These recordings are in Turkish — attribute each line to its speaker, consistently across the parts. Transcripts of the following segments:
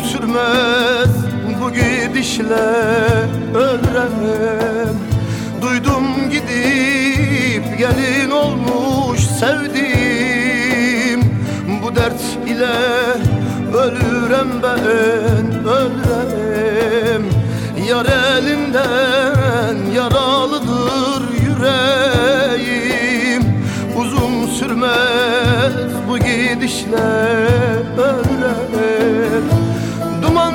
Speaker 1: sürmez bu gidişle ölürem Duydum gidip gelin olmuş sevdiğim. Bu dert ile ölürem ben ölürem. Yar elinden yaralıdır yüreğim. Uzun sürmez bu gidişle ölürem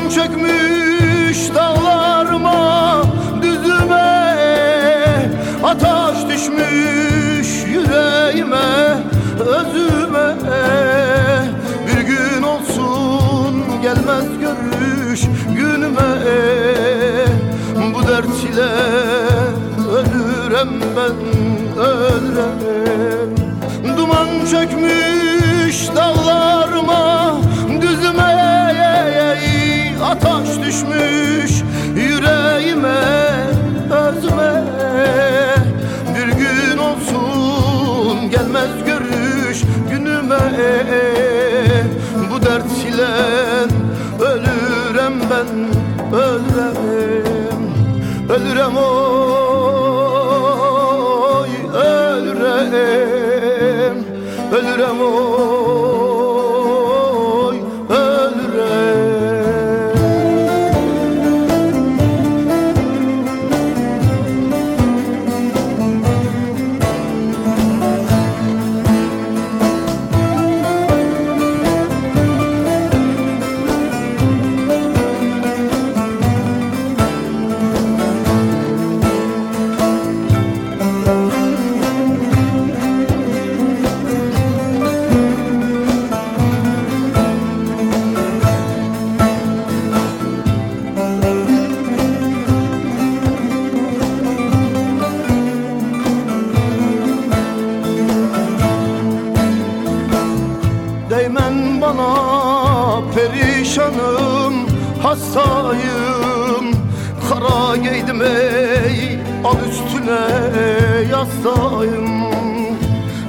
Speaker 1: Duman çökmüş dağlarıma düzüme Ateş düşmüş yüreğime özüme. Bir gün olsun gelmez görüş günüme. Bu dert ile ölürem ben ölürem. Duman çökmüş Bu dert ile ölürem ben ölürem Ölürem oy ölürem Ölürem oy perişanım hastayım. Kara giydim ey al üstüne yastayım.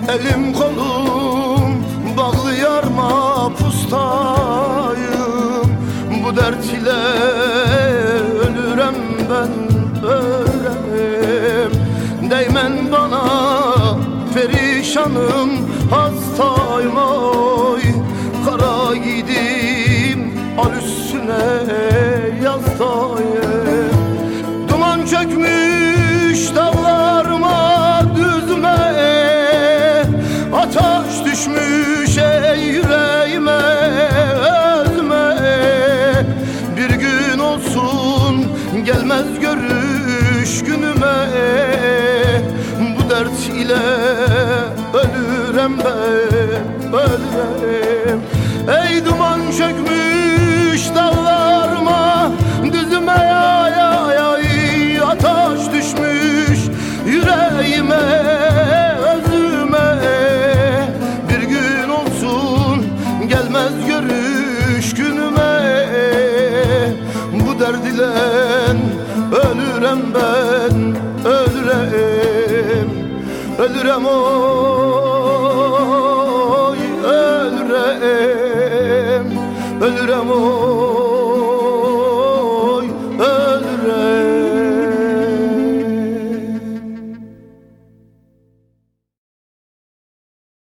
Speaker 1: Elim kolum bağlı yarma pustayım. Bu dert ile ölürem ben ölürem. Değmen bana perişanım hastayım. Oy al üstüne yastayım Duman çökmüş dağlarıma düzme. Ateş düşmüş ey yüreğime özme Bir gün olsun gelmez görüş günüme. Bu dert ile ölürem ben ölürem Ey duman çökmüş İle ölürem ben ölürem Ölürem oy ölürem Ölürem oy